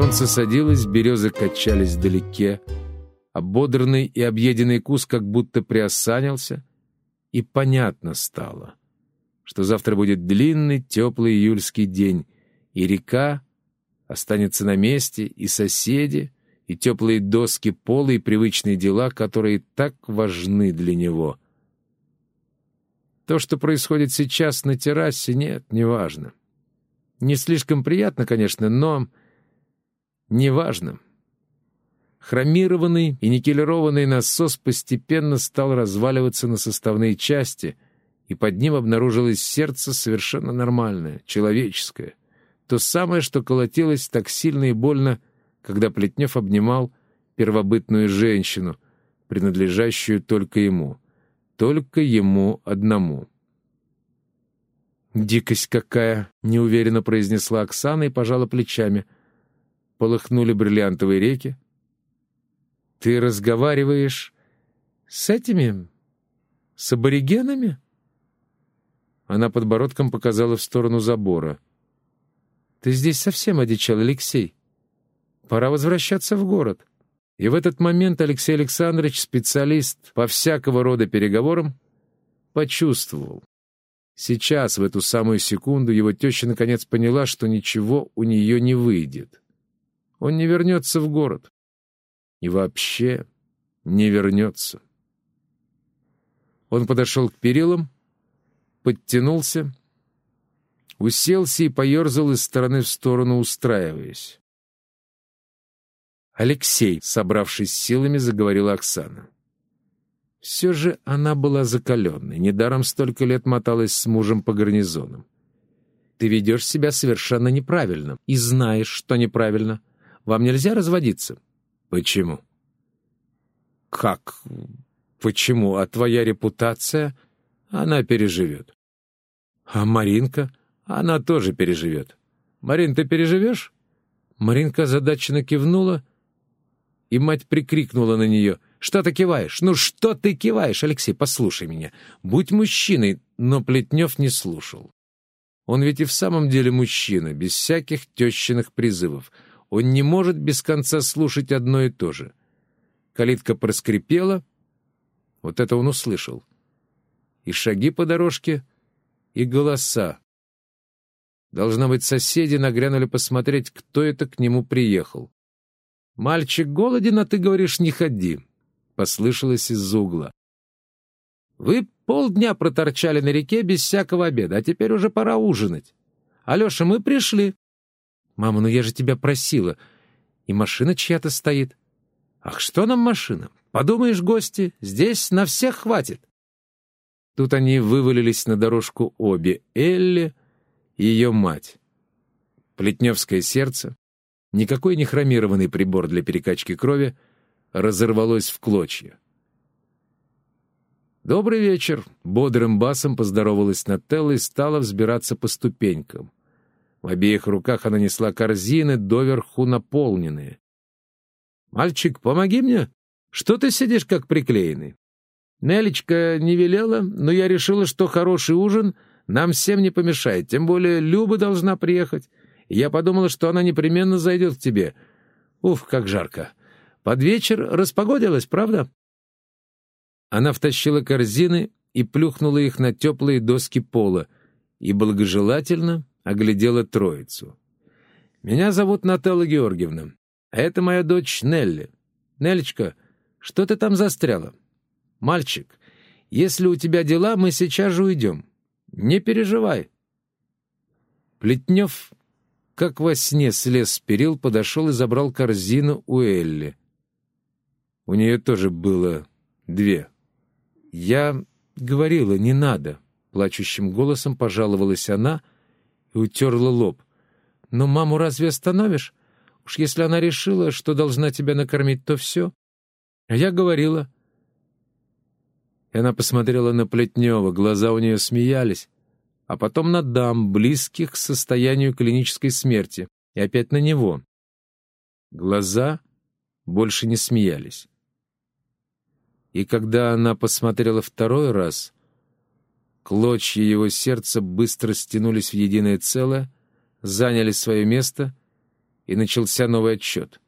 Солнце садилось, березы качались вдалеке. Ободранный и объеденный кус как будто приосанился, и понятно стало, что завтра будет длинный теплый июльский день, и река останется на месте, и соседи, и теплые доски пола, и привычные дела, которые так важны для него. То, что происходит сейчас на террасе, нет, неважно. Не слишком приятно, конечно, но неважно. Хромированный и никелированный насос постепенно стал разваливаться на составные части, и под ним обнаружилось сердце совершенно нормальное, человеческое. То самое, что колотилось так сильно и больно, когда Плетнев обнимал первобытную женщину, принадлежащую только ему. Только ему одному. «Дикость какая!» — неуверенно произнесла Оксана и пожала плечами. Полыхнули бриллиантовые реки. «Ты разговариваешь с этими... с аборигенами?» Она подбородком показала в сторону забора. «Ты здесь совсем одичал, Алексей. Пора возвращаться в город». И в этот момент Алексей Александрович, специалист по всякого рода переговорам, почувствовал, Сейчас, в эту самую секунду, его теща наконец поняла, что ничего у нее не выйдет. Он не вернется в город. И вообще не вернется. Он подошел к перилам, подтянулся, уселся и поерзал из стороны в сторону, устраиваясь. «Алексей», собравшись силами, заговорила Оксана. Все же она была закаленной, недаром столько лет моталась с мужем по гарнизонам. Ты ведешь себя совершенно неправильно и знаешь, что неправильно. Вам нельзя разводиться. Почему? Как? Почему? А твоя репутация? Она переживет. А Маринка? Она тоже переживет. Марин, ты переживешь? Маринка озадаченно кивнула, и мать прикрикнула на нее — что ты киваешь? Ну что ты киваешь, Алексей? Послушай меня. Будь мужчиной, но Плетнев не слушал. Он ведь и в самом деле мужчина, без всяких тещиных призывов. Он не может без конца слушать одно и то же. Калитка проскрипела. Вот это он услышал. И шаги по дорожке, и голоса. Должно быть, соседи нагрянули посмотреть, кто это к нему приехал. «Мальчик голоден, а ты говоришь, не ходи послышалось из-за угла. «Вы полдня проторчали на реке без всякого обеда, а теперь уже пора ужинать. Алеша, мы пришли». «Мама, ну я же тебя просила. И машина чья-то стоит». «Ах, что нам машина? Подумаешь, гости, здесь на всех хватит». Тут они вывалились на дорожку обе, Элли и ее мать. Плетневское сердце, никакой не хромированный прибор для перекачки крови — разорвалось в клочья. «Добрый вечер!» — бодрым басом поздоровалась Нателла и стала взбираться по ступенькам. В обеих руках она несла корзины, доверху наполненные. «Мальчик, помоги мне! Что ты сидишь как приклеенный?» Нелечка не велела, но я решила, что хороший ужин нам всем не помешает, тем более Люба должна приехать. я подумала, что она непременно зайдет к тебе. Уф, как жарко! Под вечер распогодилось, правда?» Она втащила корзины и плюхнула их на теплые доски пола и благожелательно оглядела троицу. «Меня зовут Наталья Георгиевна, а это моя дочь Нелли. Нелечка, что ты там застряла? Мальчик, если у тебя дела, мы сейчас же уйдем. Не переживай». Плетнев, как во сне слез с перил, подошел и забрал корзину у Элли. У нее тоже было две. Я говорила, не надо. Плачущим голосом пожаловалась она утерла лоб. Но маму разве остановишь? Уж если она решила, что должна тебя накормить, то все. А я говорила. И она посмотрела на Плетнева, глаза у нее смеялись, а потом на дам, близких к состоянию клинической смерти, и опять на него. Глаза больше не смеялись. И когда она посмотрела второй раз, клочья его сердца быстро стянулись в единое целое, заняли свое место и начался новый отчет.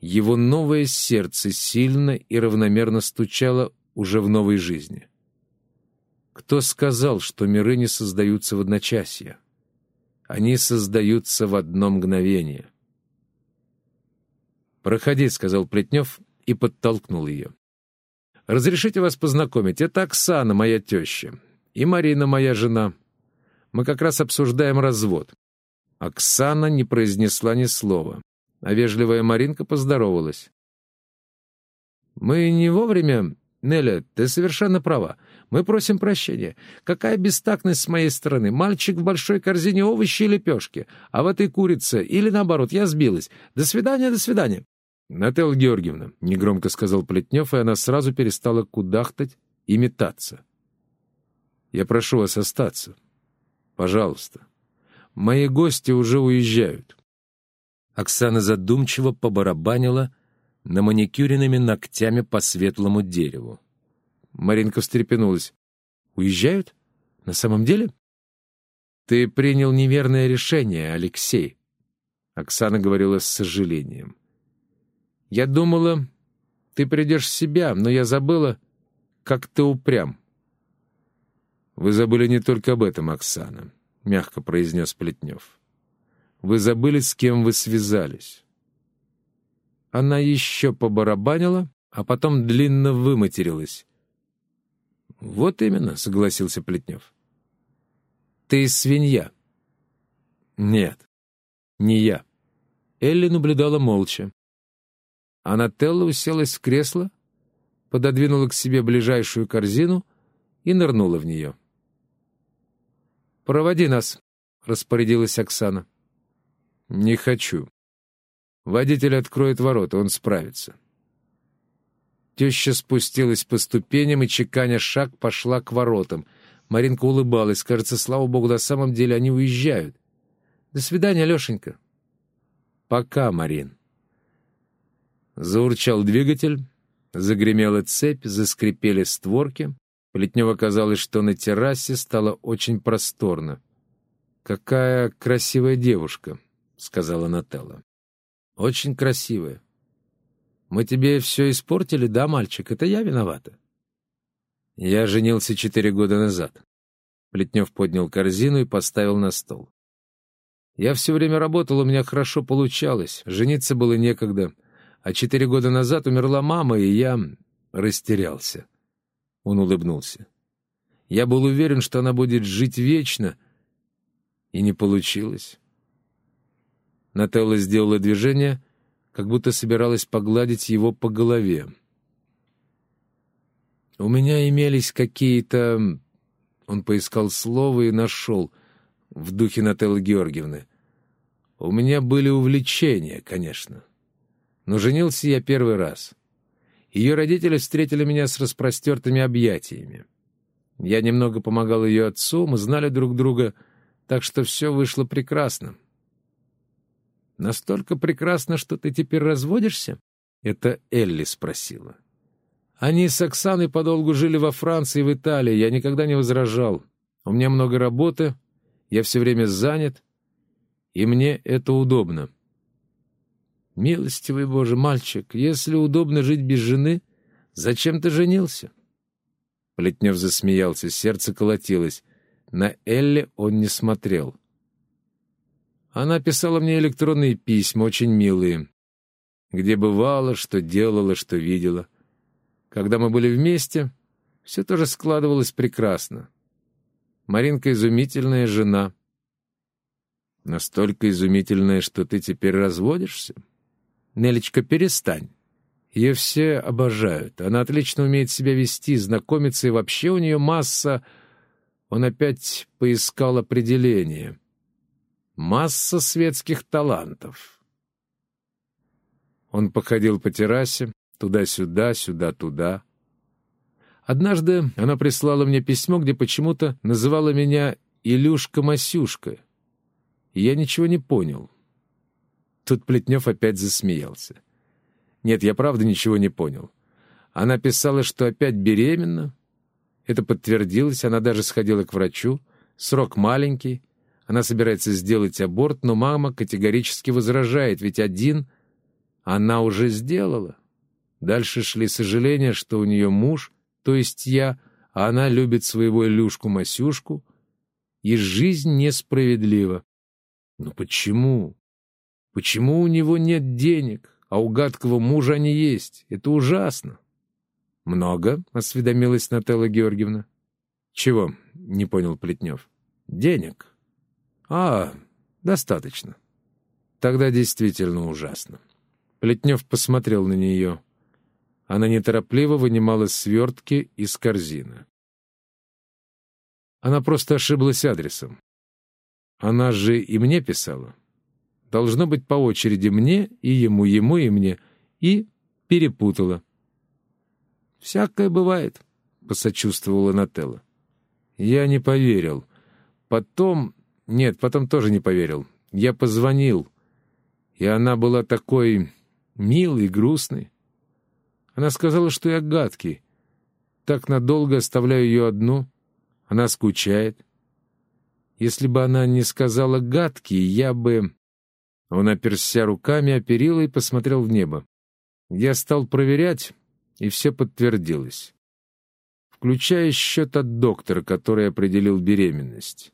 Его новое сердце сильно и равномерно стучало уже в новой жизни. Кто сказал, что миры не создаются в одночасье? Они создаются в одно мгновение. «Проходи», — сказал Плетнев и подтолкнул ее. «Разрешите вас познакомить. Это Оксана, моя теща, и Марина, моя жена. Мы как раз обсуждаем развод». Оксана не произнесла ни слова, а вежливая Маринка поздоровалась. «Мы не вовремя...» «Неля, ты совершенно права. Мы просим прощения. Какая бестактность с моей стороны. Мальчик в большой корзине овощи и лепешки, а в этой курице, или наоборот, я сбилась. До свидания, до свидания». «Нателла Георгиевна», — негромко сказал Плетнев, и она сразу перестала кудахтать и метаться. «Я прошу вас остаться. Пожалуйста. Мои гости уже уезжают». Оксана задумчиво побарабанила на маникюренными ногтями по светлому дереву. Маринка встрепенулась. «Уезжают? На самом деле?» «Ты принял неверное решение, Алексей», — Оксана говорила с сожалением. Я думала, ты придешь в себя, но я забыла, как ты упрям. Вы забыли не только об этом, Оксана, — мягко произнес Плетнев. Вы забыли, с кем вы связались. Она еще побарабанила, а потом длинно выматерилась. «Вот именно», — согласился Плетнев. «Ты свинья». «Нет, не я». Элли наблюдала молча. А Нателла уселась в кресло, пододвинула к себе ближайшую корзину и нырнула в нее. «Проводи нас», — распорядилась Оксана. «Не хочу. Водитель откроет ворота, он справится». Теща спустилась по ступеням и, чеканя шаг, пошла к воротам. Маринка улыбалась. Кажется, слава богу, на самом деле они уезжают. «До свидания, Лешенька». «Пока, Марин». Заурчал двигатель, загремела цепь, заскрипели створки. Плетнево казалось, что на террасе стало очень просторно. «Какая красивая девушка», — сказала Нателла. «Очень красивая. Мы тебе все испортили, да, мальчик? Это я виновата?» Я женился четыре года назад. Плетнев поднял корзину и поставил на стол. Я все время работал, у меня хорошо получалось. Жениться было некогда — а четыре года назад умерла мама, и я растерялся. Он улыбнулся. Я был уверен, что она будет жить вечно, и не получилось. Нателла сделала движение, как будто собиралась погладить его по голове. У меня имелись какие-то... Он поискал слово и нашел в духе Нателлы Георгиевны. У меня были увлечения, конечно. Но женился я первый раз. Ее родители встретили меня с распростертыми объятиями. Я немного помогал ее отцу, мы знали друг друга, так что все вышло прекрасно. «Настолько прекрасно, что ты теперь разводишься?» — это Элли спросила. Они с Оксаной подолгу жили во Франции и в Италии, я никогда не возражал. У меня много работы, я все время занят, и мне это удобно. «Милостивый Боже, мальчик, если удобно жить без жены, зачем ты женился?» Плетнев засмеялся, сердце колотилось. На Элли он не смотрел. Она писала мне электронные письма, очень милые. Где бывала, что делала, что видела. Когда мы были вместе, все тоже складывалось прекрасно. Маринка изумительная жена. Настолько изумительная, что ты теперь разводишься? «Нелечка, перестань. Ее все обожают. Она отлично умеет себя вести, знакомиться, и вообще у нее масса...» Он опять поискал определение. «Масса светских талантов». Он походил по террасе, туда-сюда, сюда-туда. Однажды она прислала мне письмо, где почему-то называла меня Илюшка-Масюшка. Я ничего не понял. Тут Плетнев опять засмеялся. Нет, я правда ничего не понял. Она писала, что опять беременна. Это подтвердилось, она даже сходила к врачу. Срок маленький. Она собирается сделать аборт, но мама категорически возражает, ведь один она уже сделала. Дальше шли сожаления, что у нее муж, то есть я, а она любит своего Илюшку-Масюшку, и жизнь несправедлива. Но почему? Почему у него нет денег, а у гадкого мужа они есть? Это ужасно. «Много?» — осведомилась Нателла Георгиевна. «Чего?» — не понял Плетнев. «Денег». «А, достаточно». «Тогда действительно ужасно». Плетнев посмотрел на нее. Она неторопливо вынимала свертки из корзины. Она просто ошиблась адресом. Она же и мне писала. Должно быть по очереди мне и ему, ему и мне. И перепутала. «Всякое бывает», — посочувствовала Нателла. Я не поверил. Потом... Нет, потом тоже не поверил. Я позвонил. И она была такой милой, грустной. Она сказала, что я гадкий. Так надолго оставляю ее одну. Она скучает. Если бы она не сказала «гадкий», я бы... Он оперся руками о перила и посмотрел в небо. Я стал проверять, и все подтвердилось. Включая счет от доктора, который определил беременность.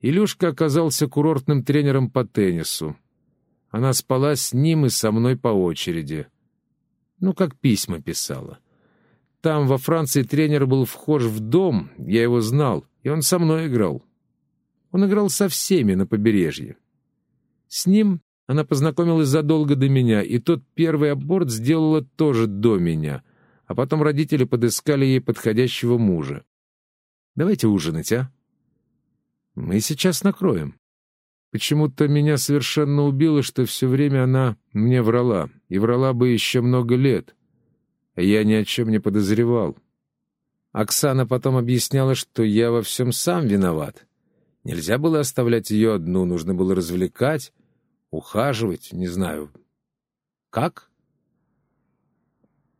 Илюшка оказался курортным тренером по теннису. Она спала с ним и со мной по очереди. Ну, как письма писала. Там, во Франции, тренер был вхож в дом, я его знал, и он со мной играл. Он играл со всеми на побережье. С ним она познакомилась задолго до меня, и тот первый аборт сделала тоже до меня, а потом родители подыскали ей подходящего мужа. Давайте ужинать, а? Мы сейчас накроем. Почему-то меня совершенно убило, что все время она мне врала, и врала бы еще много лет. А я ни о чем не подозревал. Оксана потом объясняла, что я во всем сам виноват. Нельзя было оставлять ее одну, нужно было развлекать, ухаживать, не знаю. Как?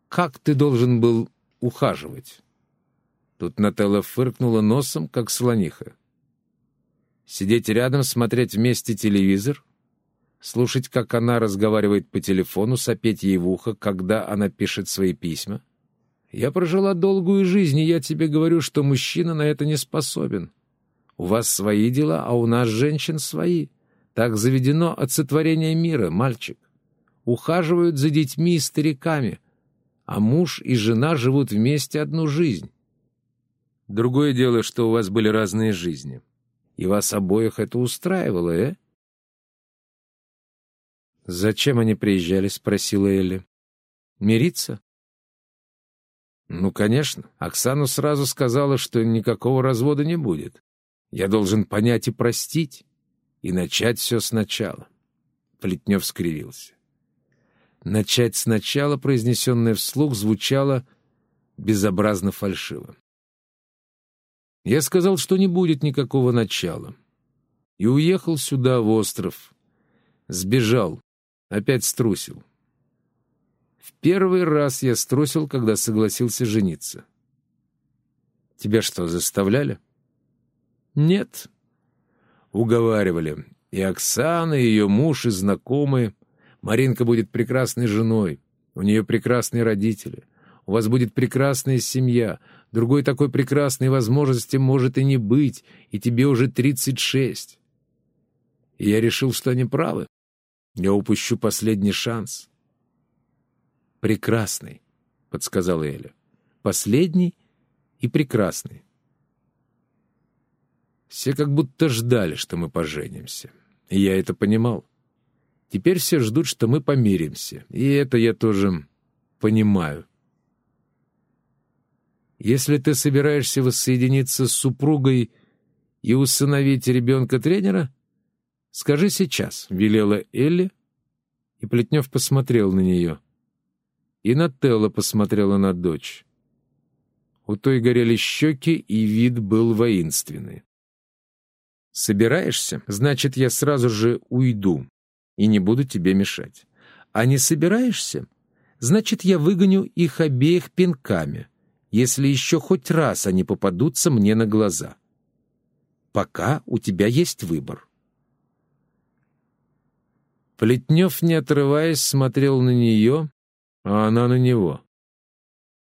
Как ты должен был ухаживать? Тут Нателла фыркнула носом, как слониха. Сидеть рядом, смотреть вместе телевизор? Слушать, как она разговаривает по телефону, сопеть ей в ухо, когда она пишет свои письма? Я прожила долгую жизнь, и я тебе говорю, что мужчина на это не способен. У вас свои дела, а у нас, женщин, свои. Так заведено от сотворения мира, мальчик. Ухаживают за детьми и стариками, а муж и жена живут вместе одну жизнь. Другое дело, что у вас были разные жизни. И вас обоих это устраивало, э? «Зачем они приезжали?» — спросила Элли. «Мириться?» «Ну, конечно. Оксану сразу сказала, что никакого развода не будет. Я должен понять и простить, и начать все сначала. Плетнев скривился. Начать сначала, произнесенное вслух, звучало безобразно фальшиво. Я сказал, что не будет никакого начала. И уехал сюда, в остров. Сбежал. Опять струсил. В первый раз я струсил, когда согласился жениться. Тебя что, заставляли? Нет. Уговаривали. И Оксана, и ее муж, и знакомые. Маринка будет прекрасной женой. У нее прекрасные родители. У вас будет прекрасная семья. Другой такой прекрасной возможности может и не быть, и тебе уже тридцать шесть. И я решил, что они правы. Я упущу последний шанс. «Прекрасный», — подсказала Эля. «Последний и прекрасный». Все как будто ждали, что мы поженимся. И я это понимал. Теперь все ждут, что мы помиримся. И это я тоже понимаю. Если ты собираешься воссоединиться с супругой и усыновить ребенка тренера, скажи сейчас, — велела Элли, и Плетнев посмотрел на нее. И Нателла посмотрела на дочь. У той горели щеки, и вид был воинственный. Собираешься? Значит, я сразу же уйду и не буду тебе мешать. А не собираешься? Значит, я выгоню их обеих пинками, если еще хоть раз они попадутся мне на глаза. Пока у тебя есть выбор. Плетнев, не отрываясь, смотрел на нее, а она на него.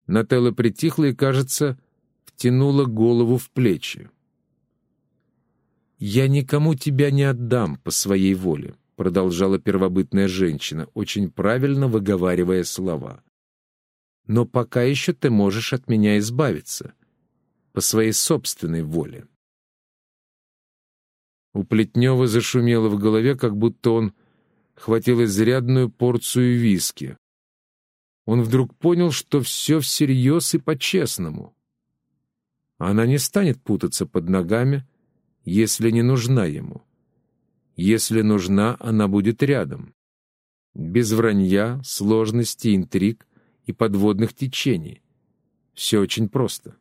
Нателла притихла и, кажется, втянула голову в плечи. «Я никому тебя не отдам по своей воле», — продолжала первобытная женщина, очень правильно выговаривая слова. «Но пока еще ты можешь от меня избавиться, по своей собственной воле». У Плетнева зашумело в голове, как будто он хватил изрядную порцию виски. Он вдруг понял, что все всерьез и по-честному. Она не станет путаться под ногами, если не нужна ему. Если нужна, она будет рядом. Без вранья, сложностей, интриг и подводных течений. Все очень просто.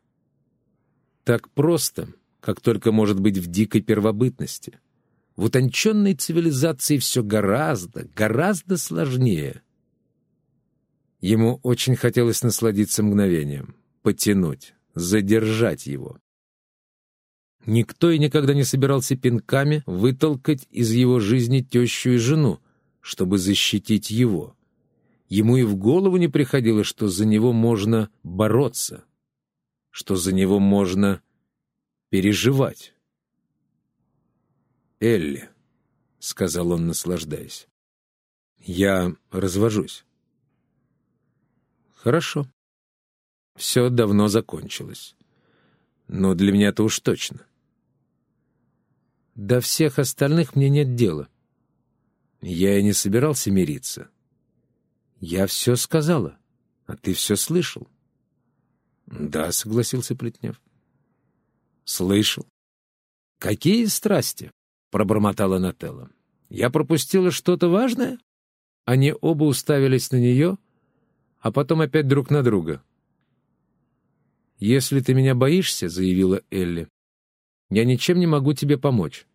Так просто, как только может быть в дикой первобытности. В утонченной цивилизации все гораздо, гораздо сложнее. Ему очень хотелось насладиться мгновением, потянуть, задержать его. Никто и никогда не собирался пинками вытолкать из его жизни тещу и жену, чтобы защитить его. Ему и в голову не приходило, что за него можно бороться, что за него можно переживать. «Элли», — сказал он, наслаждаясь, — «я развожусь». «Хорошо. Все давно закончилось. Но для меня-то уж точно. До всех остальных мне нет дела. Я и не собирался мириться. Я все сказала, а ты все слышал. Да, согласился Плетнев. Слышал. Какие страсти? Пробормотала Нателла. Я пропустила что-то важное? Они оба уставились на нее, а потом опять друг на друга. «Если ты меня боишься, — заявила Элли, — я ничем не могу тебе помочь.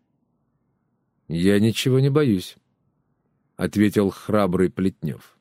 «Я ничего не боюсь», — ответил храбрый Плетнев.